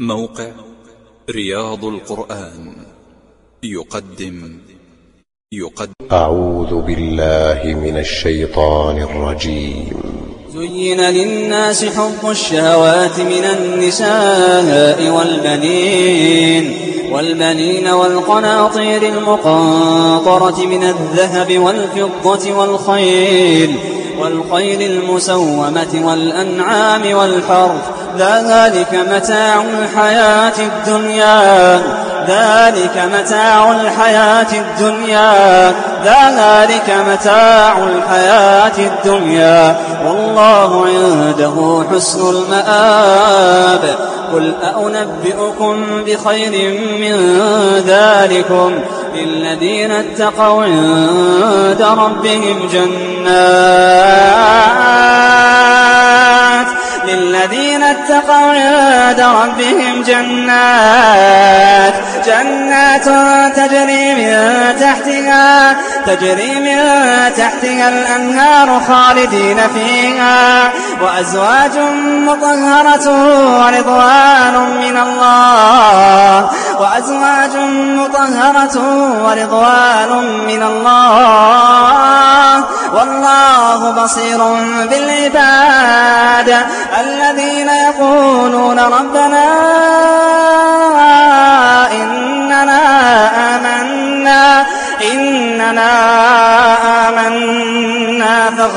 موقع رياض القرآن. يقدم. يقدم. أعوذ بالله من الشيطان الرجيم. زين للناس حب الشهوات من النساء والبنين والبنين والقناطير المقنطرة من الذهب والفضة والخيل والخيل المسومة والأنعام والحرث ذلك متاع الحياة الدنيا. ذلك متاع الحياة الدنيا. ذلك متاع الحياة الدنيا. والله عنده حسن المآب. قل أأنبئكم بخير من ذلكم. للذين اتقوا عند ربهم جنات. اتقوا عند ربهم جنات. جنات تجري من تحتها تجري من تحتها الأنهار خالدين فيها. وأزواج مطهرة ورضوان من الله. وأزواج مطهرة ورضوان من الله. والله بصير بالعباد الذين يقولون ربنا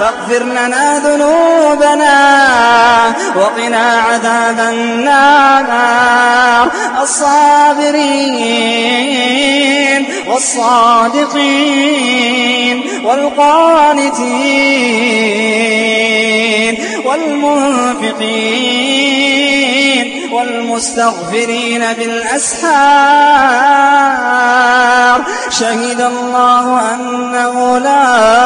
فاغفر لنا ذنوبنا وقنا عذاب النار. الصابرين والصادقين والقانتين والمنفقين والمستغفرين بالأسحار. شهد الله أنه لا